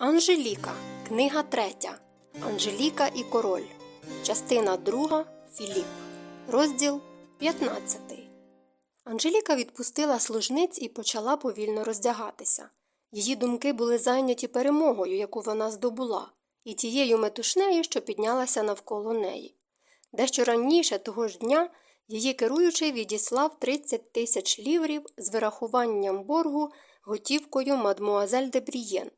Анжеліка. Книга третя. Анжеліка і король. Частина друга. Філіп. Розділ 15. Анжеліка відпустила служниць і почала повільно роздягатися. Її думки були зайняті перемогою, яку вона здобула, і тією метушнею, що піднялася навколо неї. Дещо раніше того ж дня її керуючий відіслав 30 тисяч ліврів з вирахуванням боргу готівкою мадмуазель де Брієн.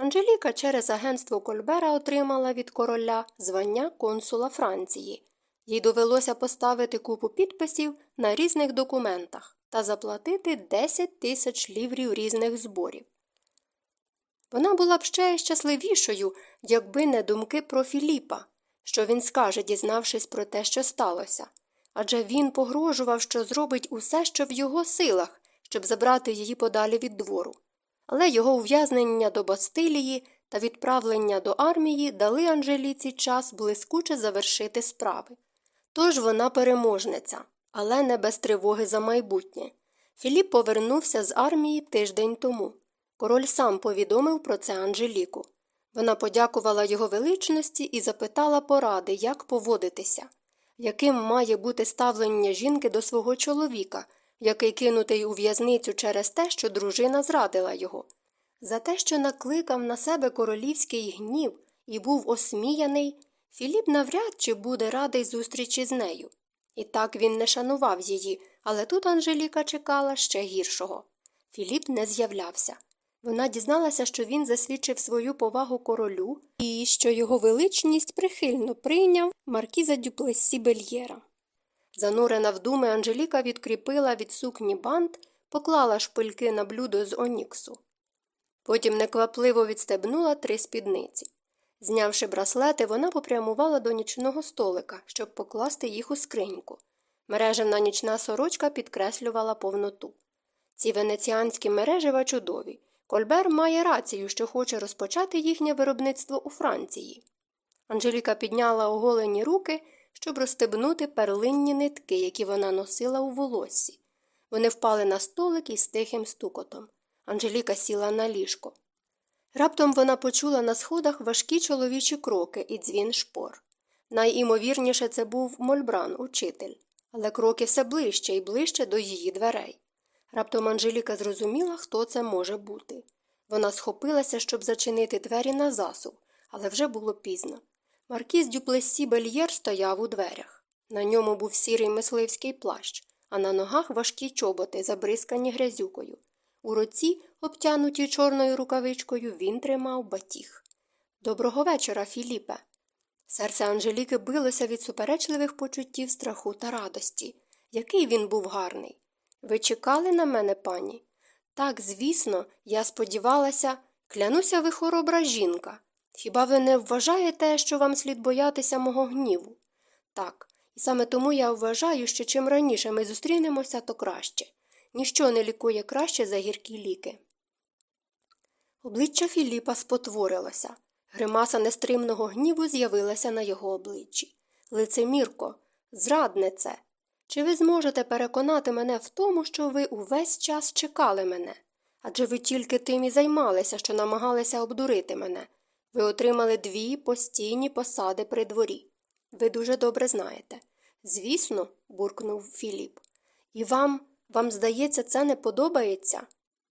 Анжеліка через агентство Кольбера отримала від короля звання консула Франції. Їй довелося поставити купу підписів на різних документах та заплатити 10 тисяч ліврів різних зборів. Вона була б ще щасливішою, якби не думки про Філіпа, що він скаже, дізнавшись про те, що сталося. Адже він погрожував, що зробить усе, що в його силах, щоб забрати її подалі від двору але його ув'язнення до Бастилії та відправлення до армії дали Анжеліці час блискуче завершити справи. Тож вона переможниця, але не без тривоги за майбутнє. Філіп повернувся з армії тиждень тому. Король сам повідомив про це Анжеліку. Вона подякувала його величності і запитала поради, як поводитися, яким має бути ставлення жінки до свого чоловіка, який кинутий у в'язницю через те, що дружина зрадила його, за те, що накликав на себе королівський гнів і був осміяний, Філіп навряд чи буде радий зустрічі з нею. І так він не шанував її, але тут Анжеліка чекала ще гіршого. Філіп не з'являвся. Вона дізналася, що він засвідчив свою повагу королю і що його величність прихильно прийняв маркіза Дюплесі Бельєра. Занурена в думи Анжеліка відкріпила від сукні бант, поклала шпильки на блюдо з оніксу. Потім неквапливо відстебнула три спідниці. Знявши браслети, вона попрямувала до нічного столика, щоб покласти їх у скриньку. Мережевна нічна сорочка підкреслювала повноту. Ці венеціанські мережева чудові. Кольбер має рацію, що хоче розпочати їхнє виробництво у Франції. Анжеліка підняла оголені руки щоб розстебнути перлинні нитки, які вона носила у волоссі. Вони впали на столик із тихим стукотом. Анжеліка сіла на ліжко. Раптом вона почула на сходах важкі чоловічі кроки і дзвін шпор. Найімовірніше це був Мольбран, учитель, але кроки все ближче і ближче до її дверей. Раптом Анжеліка зрозуміла, хто це може бути. Вона схопилася, щоб зачинити двері на засув, але вже було пізно. Маркіз Дюплесі Бельєр стояв у дверях. На ньому був сірий мисливський плащ, а на ногах важкі чоботи, забризкані грязюкою. У руці, обтянуті чорною рукавичкою, він тримав батіг. Доброго вечора, Філіпе. Серце Анжеліки билося від суперечливих почуттів страху та радості. Який він був гарний. Ви чекали на мене, пані? Так, звісно, я сподівалася, клянуся ви хоробра жінка. Хіба ви не вважаєте, що вам слід боятися мого гніву? Так, і саме тому я вважаю, що чим раніше ми зустрінемося, то краще. Ніщо не лікує краще за гіркі ліки. Обличчя Філіпа спотворилося. Гримаса нестримного гніву з'явилася на його обличчі. Лицемірко, зраднице. Чи ви зможете переконати мене в тому, що ви увесь час чекали мене? Адже ви тільки тим і займалися, що намагалися обдурити мене. Ви отримали дві постійні посади при дворі. Ви дуже добре знаєте. Звісно, буркнув Філіп. І вам, вам, здається, це не подобається?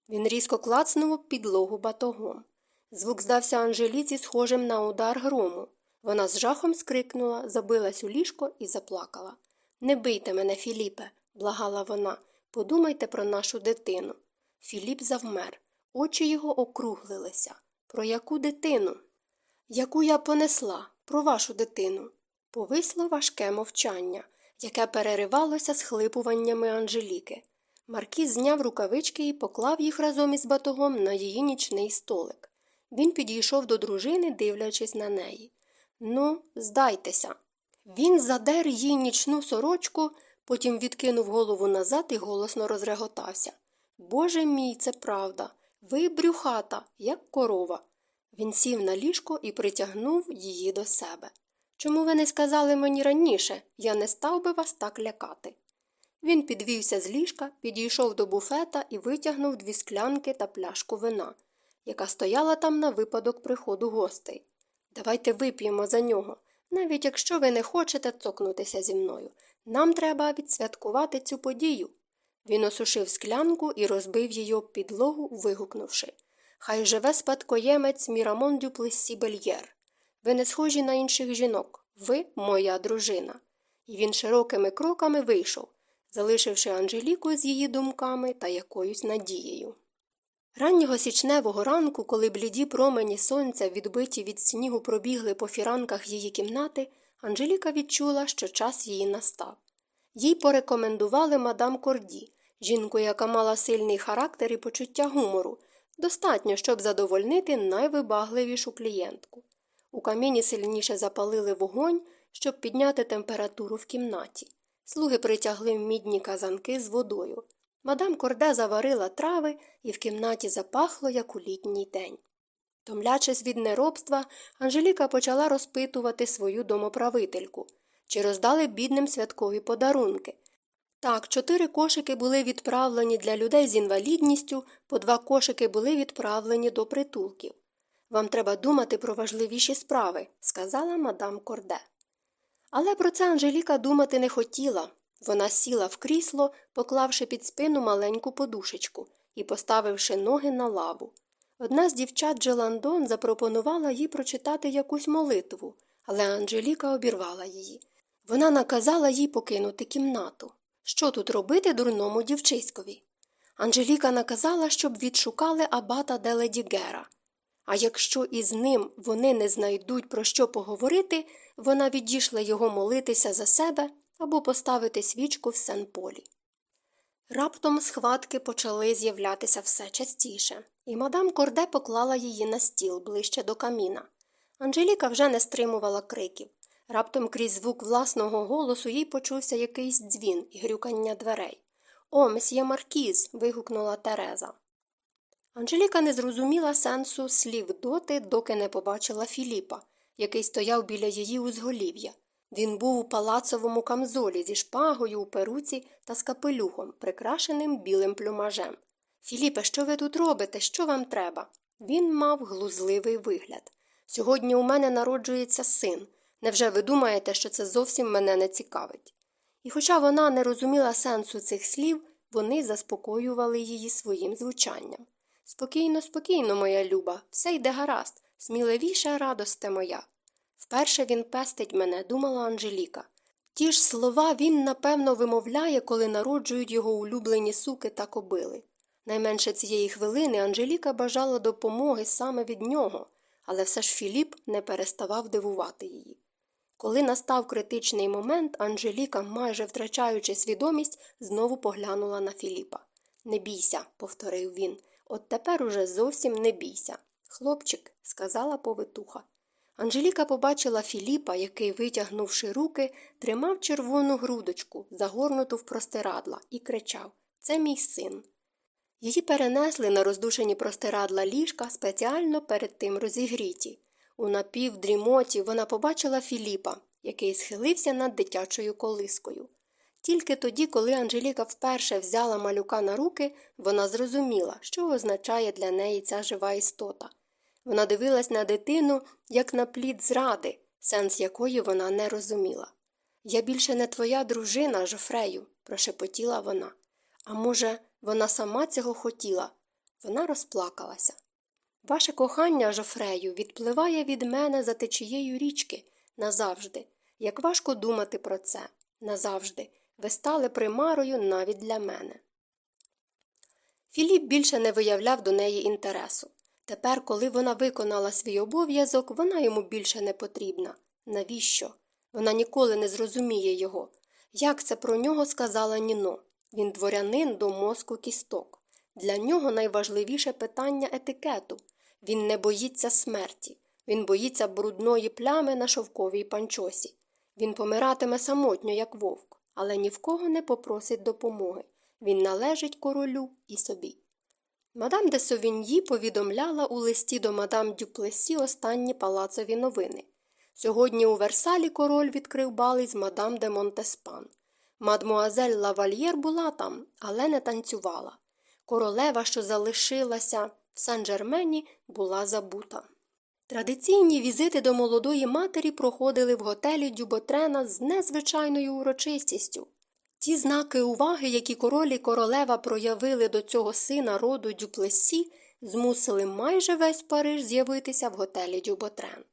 Він різко клацнув підлогу батогом. Звук здався Анжеліці схожим на удар грому. Вона з жахом скрикнула, забилась у ліжко і заплакала. Не бийте мене, Філіпе, благала вона, подумайте про нашу дитину. Філіп завмер, очі його округлилися. Про яку дитину? Яку я понесла про вашу дитину. Повисло важке мовчання, яке переривалося схлипуваннями Анжеліки. Маркіз зняв рукавички і поклав їх разом із батогом на її нічний столик. Він підійшов до дружини, дивлячись на неї. Ну, здайтеся. Він задер їй нічну сорочку, потім відкинув голову назад і голосно розреготався. Боже мій, це правда. Ви брюхата, як корова. Він сів на ліжко і притягнув її до себе. Чому ви не сказали мені раніше, я не став би вас так лякати. Він підвівся з ліжка, підійшов до буфета і витягнув дві склянки та пляшку вина. яка стояла там на випадок приходу гостей. Давайте вип'ємо за нього, навіть якщо ви не хочете цокнутися зі мною. Нам треба відсвяткувати цю подію. Він осушив склянку і розбив її об підлогу, вигукнувши Хай живе спадкоємець Мірамон Дюплесі Бельєр. Ви не схожі на інших жінок, ви моя дружина. І він широкими кроками вийшов, залишивши Анжеліку з її думками та якоюсь надією. Раннього січневого ранку, коли бліді промені сонця, відбиті від снігу, пробігли по фіранках її кімнати, Анжеліка відчула, що час її настав. Їй порекомендували мадам Корді, жінку, яка мала сильний характер і почуття гумору, достатньо, щоб задовольнити найвибагливішу клієнтку. У каміні сильніше запалили вогонь, щоб підняти температуру в кімнаті. Слуги притягли мідні казанки з водою. Мадам Корде заварила трави, і в кімнаті запахло, як у літній день. Томлячись від неробства, Анжеліка почала розпитувати свою домоправительку, чи роздали бідним святкові подарунки. Так, чотири кошики були відправлені для людей з інвалідністю, по два кошики були відправлені до притулків. Вам треба думати про важливіші справи, сказала мадам Корде. Але про це Анжеліка думати не хотіла. Вона сіла в крісло, поклавши під спину маленьку подушечку і поставивши ноги на лаву. Одна з дівчат Джеландон запропонувала їй прочитати якусь молитву, але Анжеліка обірвала її. Вона наказала їй покинути кімнату. Що тут робити дурному дівчиськові? Анжеліка наказала, щоб відшукали абата Деледігера. А якщо із ним вони не знайдуть про що поговорити, вона відійшла його молитися за себе або поставити свічку в Сен-Полі. Раптом схватки почали з'являтися все частіше, і мадам Корде поклала її на стіл ближче до каміна. Анжеліка вже не стримувала криків. Раптом крізь звук власного голосу їй почувся якийсь дзвін і грюкання дверей. О, месьє Маркіз. вигукнула Тереза. Анжеліка не зрозуміла сенсу слів доти, доки не побачила Філіпа, який стояв біля її узголів'я. Він був у палацовому камзолі зі шпагою у перуці та з капелюхом, прикрашеним білим плюмажем. Філіпе, що ви тут робите? Що вам треба? Він мав глузливий вигляд. Сьогодні у мене народжується син. Невже ви думаєте, що це зовсім мене не цікавить? І хоча вона не розуміла сенсу цих слів, вони заспокоювали її своїм звучанням. Спокійно, спокійно, моя люба, все йде гаразд, сміливіша радосте моя. Вперше він пестить мене, думала Анжеліка. Ті ж слова він, напевно, вимовляє, коли народжують його улюблені суки та кобили. Найменше цієї хвилини Анжеліка бажала допомоги саме від нього, але все ж Філіп не переставав дивувати її. Коли настав критичний момент, Анжеліка, майже втрачаючи свідомість, знову поглянула на Філіпа. Не бійся, повторив він, от тепер уже зовсім не бійся. Хлопчик, сказала повитуха. Анжеліка побачила Філіпа, який, витягнувши руки, тримав червону грудочку, загорнуту в простирадла, і кричав Це мій син. Її перенесли на роздушені простирадла ліжка спеціально перед тим розігріті. У напівдрімоті вона побачила Філіпа, який схилився над дитячою колискою. Тільки тоді, коли Анжеліка вперше взяла малюка на руки, вона зрозуміла, що означає для неї ця жива істота. Вона дивилась на дитину, як на плід зради, сенс якої вона не розуміла. Я більше не твоя дружина, Жофрею, прошепотіла вона. А може, вона сама цього хотіла? Вона розплакалася. Ваше кохання, Жофрею, відпливає від мене за течією річки назавжди. Як важко думати про це назавжди. Ви стали примарою навіть для мене. Філіп більше не виявляв до неї інтересу. Тепер, коли вона виконала свій обов'язок, вона йому більше не потрібна. Навіщо? Вона ніколи не зрозуміє його. Як це про нього сказала Ніно? Він дворянин до мозку кісток. Для нього найважливіше питання етикету. Він не боїться смерті, він боїться брудної плями на шовковій панчосі. Він помиратиме самотньо, як вовк, але ні в кого не попросить допомоги. Він належить королю і собі. Мадам де Севіньї повідомляла у листі до мадам Дюплесі останні палацові новини. Сьогодні у Версалі король відкрив бали з мадам де Монтеспан. Мадмуазель Лавальєр була там, але не танцювала. Королева, що залишилася в Сан-Джермені була забута. Традиційні візити до молодої матері проходили в готелі Дюботрена з незвичайною урочистістю. Ті знаки уваги, які король і королева проявили до цього сина роду Дюплесі, змусили майже весь Париж з'явитися в готелі Дюботрен.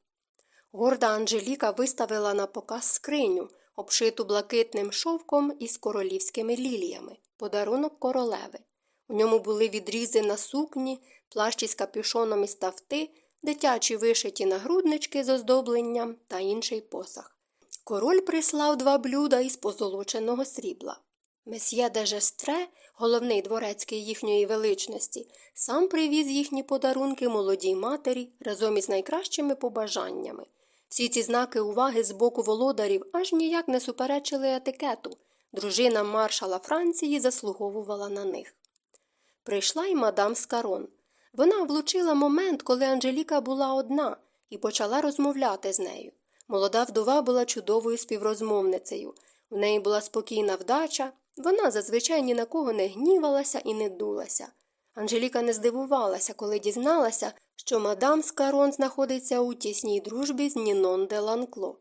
Горда Анжеліка виставила на показ скриню, обшиту блакитним шовком із королівськими ліліями, подарунок королеви. У ньому були відрізи на сукні, плащ із капюшоном із тафти, дитячі вишиті нагруднички з оздобленням та інший посах. Король прислав два блюда із позолоченого срібла. Месьє де Жестре, головний дворецький їхньої величності, сам привіз їхні подарунки молодій матері разом із найкращими побажаннями. Всі ці знаки уваги з боку володарів аж ніяк не суперечили етикету. Дружина маршала Франції заслуговувала на них. Прийшла й мадам Скарон. Вона влучила момент, коли Анжеліка була одна, і почала розмовляти з нею. Молода вдова була чудовою співрозмовницею. У неї була спокійна вдача, вона зазвичай ні на кого не гнівалася і не дулася. Анжеліка не здивувалася, коли дізналася, що мадам Скарон знаходиться у тісній дружбі з Нінон де Ланкло.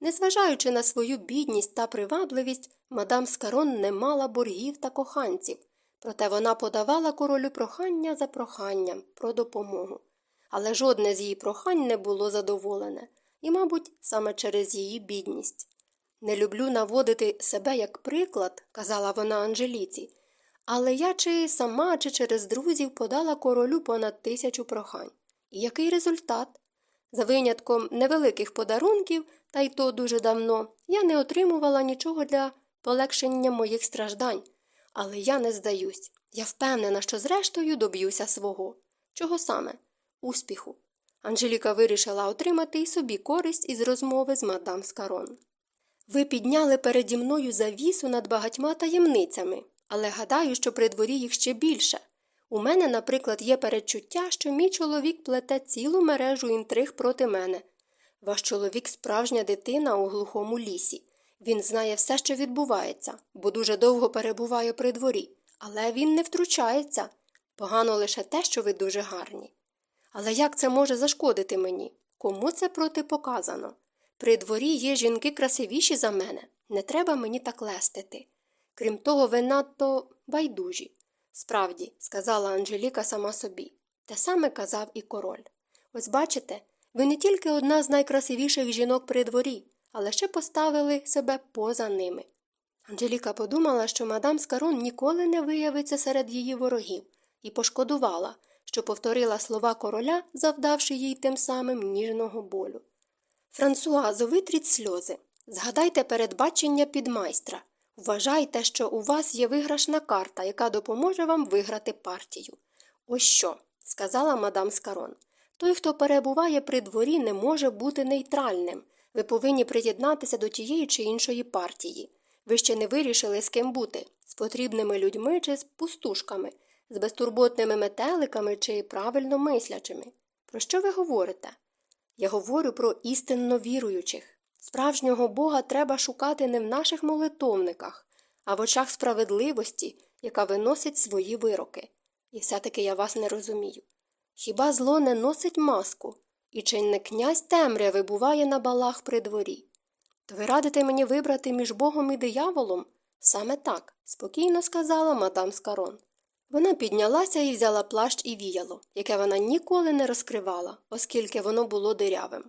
Незважаючи на свою бідність та привабливість, мадам Скарон не мала боргів та коханців, проте вона подавала королю прохання за проханням про допомогу. Але жодне з її прохань не було задоволене, і, мабуть, саме через її бідність. Не люблю наводити себе як приклад, казала вона Анжеліці, але я чи сама, чи через друзів подала королю понад тисячу прохань. І який результат? За винятком невеликих подарунків, та й то дуже давно, я не отримувала нічого для полегшення моїх страждань. Але я не здаюсь. Я впевнена, що зрештою доб'юся свого. Чого саме? Успіху. Анжеліка вирішила отримати і собі користь із розмови з мадам Скарон. Ви підняли переді мною завісу над багатьма таємницями, але гадаю, що при дворі їх ще більше. У мене, наприклад, є передчуття, що мій чоловік плете цілу мережу інтриг проти мене. Ваш чоловік справжня дитина у глухому лісі. Він знає все, що відбувається, бо дуже довго перебуває при дворі, але він не втручається. Погано лише те, що ви дуже гарні. Але як це може зашкодити мені? Кому це протипоказано? При дворі є жінки красивіші за мене, не треба мені так лестити. Крім того, ви надто байдужі. Справді, сказала Анжеліка сама собі. Те саме казав і король. Ось бачите, ви не тільки одна з найкрасивіших жінок при дворі, але ще поставили себе поза ними. Анжеліка подумала, що мадам Скарон ніколи не виявиться серед її ворогів, і пошкодувала, що повторила слова короля, завдавши їй тим самим ніжного болю. Франсуазо, витріть сльози. Згадайте передбачення підмайстра. Вважайте, що у вас є виграшна карта, яка допоможе вам виграти партію. Ось що, сказала мадам Скарон. Той, хто перебуває при дворі, не може бути нейтральним. Ви повинні приєднатися до тієї чи іншої партії. Ви ще не вирішили, з ким бути з потрібними людьми чи з пустушками, з безтурботними метеликами чи правильно мислячими. Про що ви говорите? Я говорю про істинно віруючих. Справжнього Бога треба шукати не в наших молитовниках, а в очах справедливості, яка виносить свої вироки. І все таки я вас не розумію. Хіба зло не носить маску? І чи князь темряви буває на балах при дворі? То ви радите мені вибрати між Богом і дияволом? Саме так, спокійно сказала мадам Скарон. Вона піднялася і взяла плащ і віяло, яке вона ніколи не розкривала, оскільки воно було дирявим.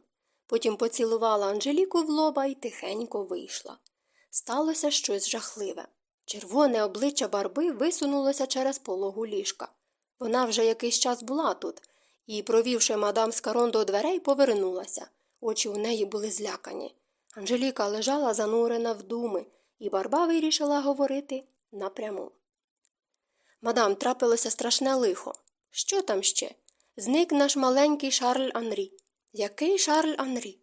Потім поцілувала Анжеліку в лоба і тихенько вийшла. Сталося щось жахливе. Червоне обличчя барби висунулося через пологу ліжка. Вона вже якийсь час була тут і, провівши мадам Скарон до дверей, повернулася. Очі у неї були злякані. Анжеліка лежала занурена в думи, і барба вирішила говорити напряму. Мадам, трапилося страшне лихо. Що там ще? Зник наш маленький Шарль Анрі. Який Шарль Анрі?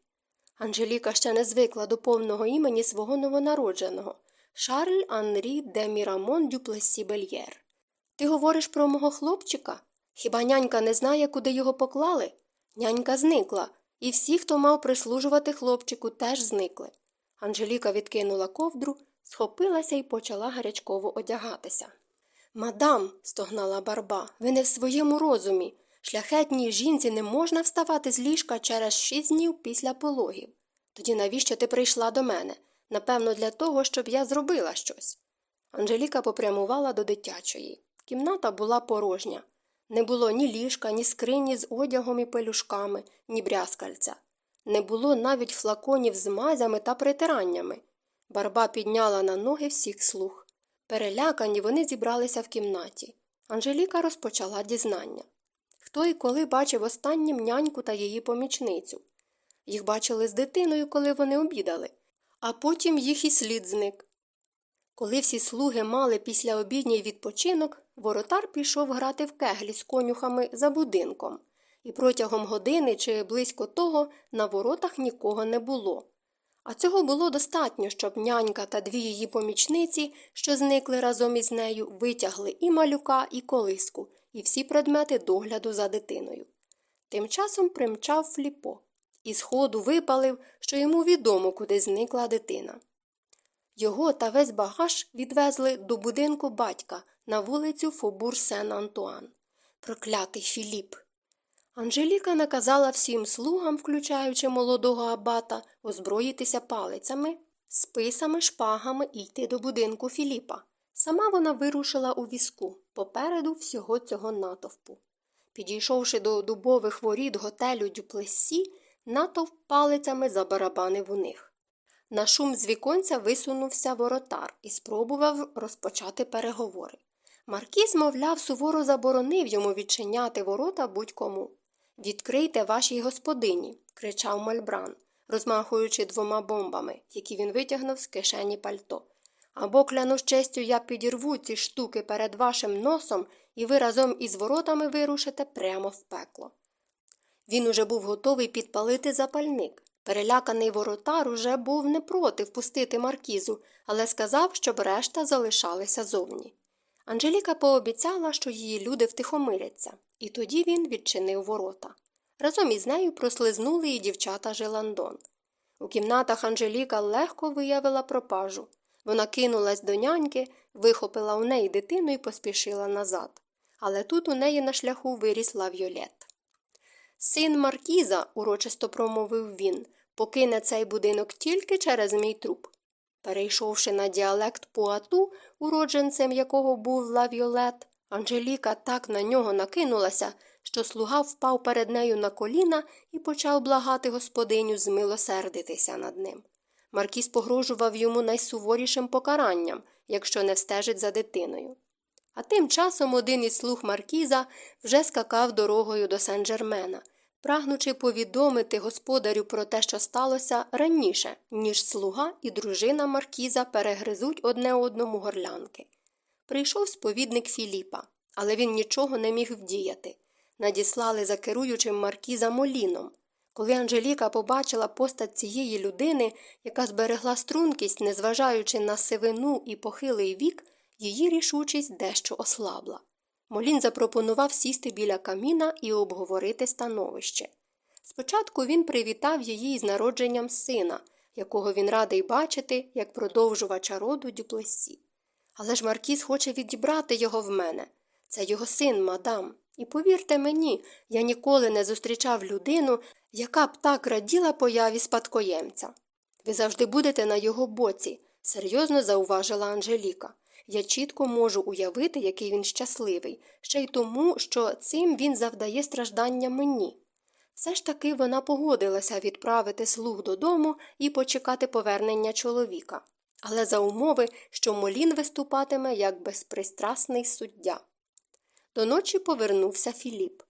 Анжеліка ще не звикла до повного імені свого новонародженого Шарль Анрі де Мірамон Дюплесі Бельєр. Ти говориш про мого хлопчика? Хіба нянька не знає, куди його поклали? Нянька зникла, і всі, хто мав прислужувати хлопчику, теж зникли. Анжеліка відкинула ковдру, схопилася і почала гарячково одягатися. Мадам, стогнала барба, ви не в своєму розумі. Шляхетній жінці не можна вставати з ліжка через шість днів після пологів. Тоді навіщо ти прийшла до мене? Напевно, для того, щоб я зробила щось. Анжеліка попрямувала до дитячої. Кімната була порожня. Не було ні ліжка, ні скрині з одягом і пелюшками, ні брязкальця. Не було навіть флаконів з мазями та притираннями. Барба підняла на ноги всіх слуг. Перелякані вони зібралися в кімнаті. Анжеліка розпочала дізнання. Хто і коли бачив останнім няньку та її помічницю. Їх бачили з дитиною, коли вони обідали, а потім їх і слід зник. Коли всі слуги мали після обідній відпочинок, воротар пішов грати в кеглі з конюхами за будинком, і протягом години чи близько того на воротах нікого не було. А цього було достатньо, щоб нянька та дві її помічниці, що зникли разом із нею, витягли і малюка, і колиску, і всі предмети догляду за дитиною. Тим часом примчав Фліпо і сходу випалив, що йому відомо, куди зникла дитина. Його та весь багаж відвезли до будинку батька на вулицю Фобур Сен Антуан. Проклятий Філіп. Анжеліка наказала всім слугам, включаючи молодого абата, озброїтися палицями, списами, шпагами і йти до будинку Філіпа. Сама вона вирушила у візку попереду всього цього натовпу. Підійшовши до дубових воріт готелю Дюплесі, натовп палицями забарабанив у них. На шум з віконця висунувся воротар і спробував розпочати переговори. Маркіз, мовляв, суворо заборонив йому відчиняти ворота будь-кому. Відкрийте вашій господині, кричав Мальбран, розмахуючи двома бомбами, які він витягнув з кишені пальто. Або клянусь честю, я підірву ці штуки перед вашим носом, і ви разом із воротами вирушите прямо в пекло. Він уже був готовий підпалити запальник. Переляканий воротар уже був не проти впустити маркізу, але сказав, щоб решта залишалися зовні. Анжеліка пообіцяла, що її люди втихомиряться, і тоді він відчинив ворота. Разом із нею прослизнули і дівчата Желандон. У кімнатах Анжеліка легко виявила пропажу. Вона кинулась до няньки, вихопила у неї дитину і поспішила назад. Але тут у неї на шляху виріс лавйолет. Син Маркіза, урочисто промовив він, покине цей будинок тільки через мій труп. Перейшовши на діалект Пуату, уродженцем якого був лавйолет, Анжеліка так на нього накинулася, що слуга впав перед нею на коліна і почав благати господиню змилосердитися над ним. Маркіз погрожував йому найсуворішим покаранням, якщо не встежить за дитиною. А тим часом один із слуг Маркіза вже скакав дорогою до Сен-Джермена, прагнучи повідомити господарю про те, що сталося раніше, ніж слуга і дружина Маркіза перегризуть одне одному горлянки. Прийшов сповідник Філіпа, але він нічого не міг вдіяти. Надіслали за керуючим Маркіза Моліном. Коли Анжеліка побачила постать цієї людини, яка зберегла стрункість, незважаючи на сивину і похилий вік, її рішучість дещо ослабла. Молін запропонував сісти біля каміна і обговорити становище. Спочатку він привітав її з народженням сина, якого він радий бачити, як продовжувача роду дюплесі. Але ж Маркіз хоче відібрати його в мене. Це його син, мадам. І повірте мені, я ніколи не зустрічав людину, яка б так раділа появі спадкоємця. Ви завжди будете на його боці, серйозно зауважила Анжеліка. Я чітко можу уявити, який він щасливий, ще й тому, що цим він завдає страждання мені. Все ж таки вона погодилася відправити слуг додому і почекати повернення чоловіка, але за умови, що Молін виступатиме як безпристрасний суддя. До ночі повернувся Філіп.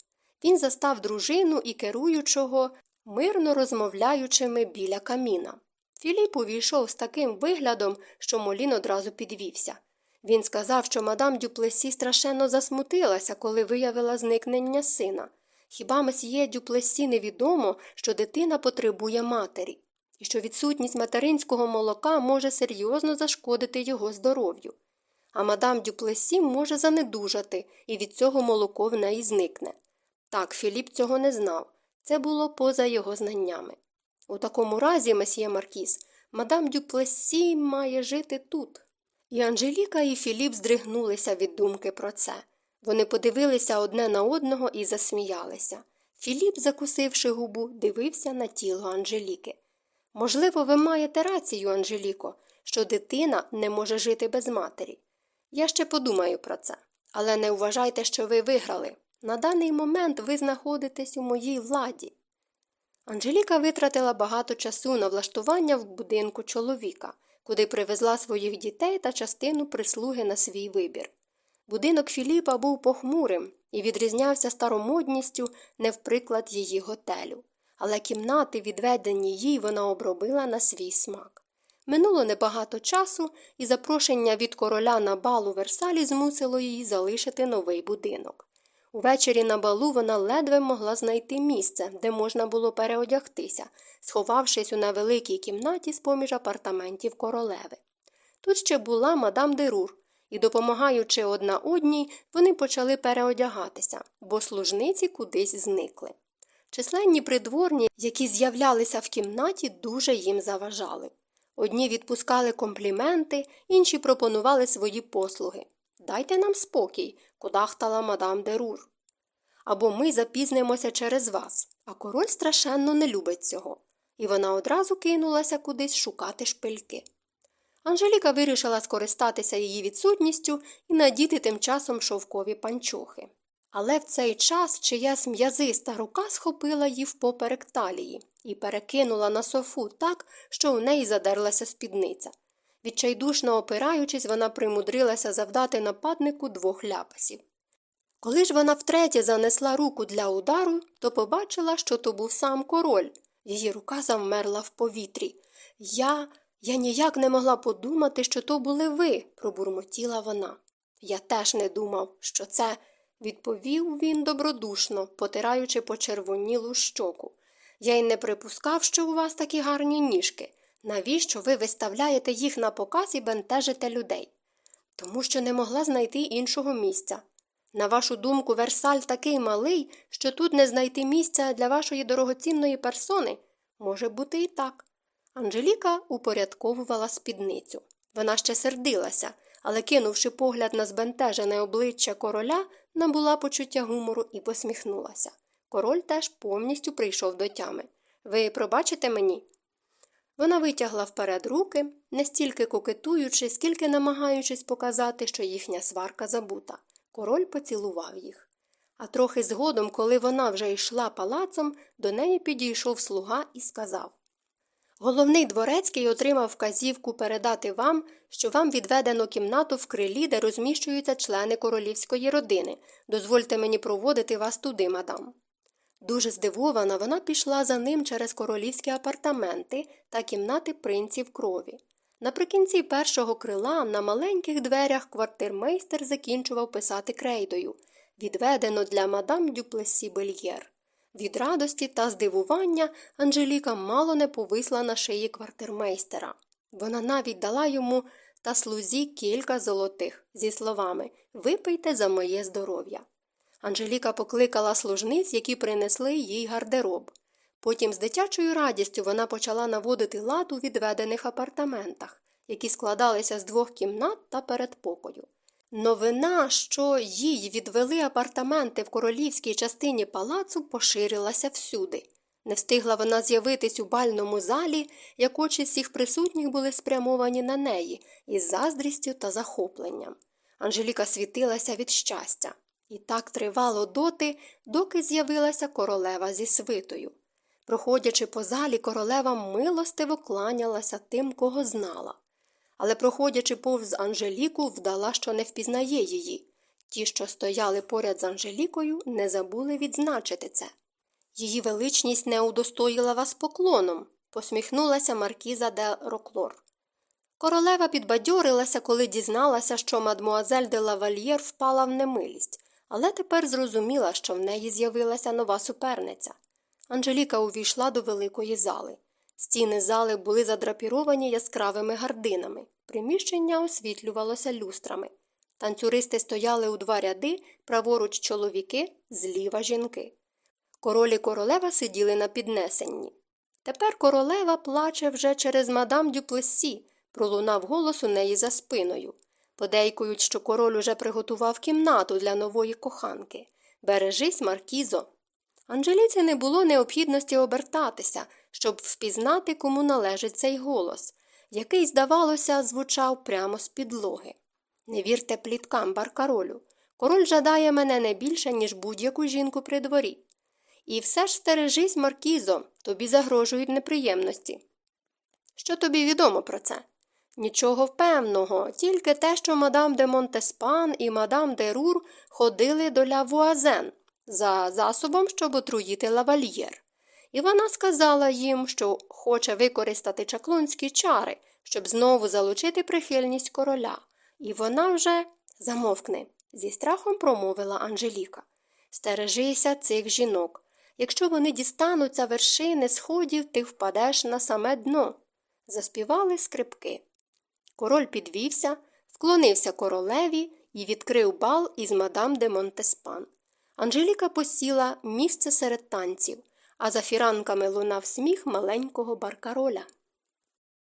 Він застав дружину і керуючого, мирно розмовляючими біля каміна. Філіп увійшов з таким виглядом, що Молін одразу підвівся. Він сказав, що мадам Дюплесі страшенно засмутилася, коли виявила зникнення сина. Хіба месьє Дюплесі невідомо, що дитина потребує матері, і що відсутність материнського молока може серйозно зашкодити його здоров'ю. А мадам Дюплесі може занедужати, і від цього молоко в неї зникне. Так, Філіп цього не знав. Це було поза його знаннями. У такому разі, месьє Маркіс, мадам Дюплесі має жити тут. І Анжеліка і Філіп здригнулися від думки про це. Вони подивилися одне на одного і засміялися. Філіп, закусивши губу, дивився на тіло Анжеліки. Можливо, ви маєте рацію, Анжеліко, що дитина не може жити без матері. Я ще подумаю про це. Але не вважайте, що ви виграли. На даний момент ви знаходитесь у моїй владі. Анжеліка витратила багато часу на влаштування в будинку чоловіка, куди привезла своїх дітей та частину прислуги на свій вибір. Будинок Філіпа був похмурим і відрізнявся старомодністю не в приклад її готелю, але кімнати, відведені їй, вона обробила на свій смак. Минуло небагато часу, і запрошення від короля на бал у Версалі змусило її залишити новий будинок. Увечері на балу вона ледве могла знайти місце, де можна було переодягтися, сховавшись у невеликій кімнаті з поміж апартаментів королеви. Тут ще була мадам Дерур, і, допомагаючи одна одній, вони почали переодягатися, бо служниці кудись зникли. Численні придворні, які з'являлися в кімнаті, дуже їм заважали. Одні відпускали компліменти, інші пропонували свої послуги. Дайте нам спокій, кудахтала мадам Дерур. Або ми запізнимося через вас, а король страшенно не любить цього. І вона одразу кинулася кудись шукати шпильки. Анжеліка вирішила скористатися її відсутністю і надіти тим часом шовкові панчохи. Але в цей час чиясь м'язиста рука схопила її впоперек талії і перекинула на софу так, що у неї задерлася спідниця. Відчайдушно опираючись, вона примудрилася завдати нападнику двох ляпасів. Коли ж вона втретє занесла руку для удару, то побачила, що то був сам король. Її рука завмерла в повітрі. Я. Я ніяк не могла подумати, що то були ви, пробурмотіла вона. Я теж не думав, що це, відповів він добродушно, потираючи почервонілу щоку. Я й не припускав, що у вас такі гарні ніжки. Навіщо ви виставляєте їх на показ і бентежите людей? Тому що не могла знайти іншого місця. На вашу думку, Версаль такий малий, що тут не знайти місця для вашої дорогоцінної персони? Може бути і так. Анжеліка упорядковувала спідницю. Вона ще сердилася, але, кинувши погляд на збентежене обличчя короля, набула почуття гумору і посміхнулася. Король теж повністю прийшов до тями. Ви пробачите мені? Вона витягла вперед руки, не стільки кокетуючи, скільки намагаючись показати, що їхня сварка забута. Король поцілував їх. А трохи згодом, коли вона вже йшла палацом, до неї підійшов слуга і сказав Головний дворецький отримав вказівку передати вам, що вам відведено кімнату в крилі, де розміщуються члени королівської родини. Дозвольте мені проводити вас туди, мадам. Дуже здивована, вона пішла за ним через королівські апартаменти та кімнати принців крові. Наприкінці першого крила на маленьких дверях квартирмейстер закінчував писати крейдою відведено для мадам Дюплесі Бельєр. Від радості та здивування Анжеліка мало не повисла на шиї квартирмейстера. Вона навіть дала йому та слузі кілька золотих зі словами Випийте за моє здоров'я. Анжеліка покликала служниць, які принесли їй гардероб. Потім з дитячою радістю вона почала наводити лад у відведених апартаментах, які складалися з двох кімнат та передпокою. Новина, що їй відвели апартаменти в королівській частині палацу, поширилася всюди. Не встигла вона з'явитись у бальному залі, як очі всіх присутніх були спрямовані на неї із заздрістю та захопленням. Анжеліка світилася від щастя. І так тривало доти, доки з'явилася королева зі свитою. Проходячи по залі, королева милостиво кланялася тим, кого знала але, проходячи повз Анжеліку, вдала, що не впізнає її. Ті, що стояли поряд з Анжелікою, не забули відзначити це. Її величність не удостоїла вас поклоном, посміхнулася Маркіза де Роклор. Королева підбадьорилася, коли дізналася, що мадмуазель де лавальєр впала в немилість, але тепер зрозуміла, що в неї з'явилася нова суперниця. Анжеліка увійшла до великої зали. Стіни зали були задрапіровані яскравими гардинами, приміщення освітлювалося люстрами. Танцюристи стояли у два ряди, праворуч чоловіки, зліва жінки. Король і королева сиділи на піднесенні. Тепер королева плаче вже через мадам Дюплесі, пролунав голос у неї за спиною. Подейкують, що король уже приготував кімнату для нової коханки. Бережись, Маркізо. Анжеліці не було необхідності обертатися, щоб впізнати, кому належить цей голос, який, здавалося, звучав прямо з підлоги. Не вірте пліткам, баркаролю. Король жадає мене не більше, ніж будь-яку жінку при дворі. І все ж стережись, Маркізо, тобі загрожують неприємності. Що тобі відомо про це? Нічого впевного, тільки те, що мадам де Монтеспан і мадам де Рур ходили до ля Вуазен за засобом, щоб отруїти лавальєр. І вона сказала їм, що хоче використати чаклунські чари, щоб знову залучити прихильність короля. І вона вже замовкне, зі страхом промовила Анжеліка. Стережися цих жінок. Якщо вони дістануться вершини сходів, ти впадеш на саме дно. Заспівали скрипки. Король підвівся, вклонився королеві і відкрив бал із мадам де Монтеспан. Анжеліка посіла місце серед танців, а за фіранками лунав сміх маленького баркароля.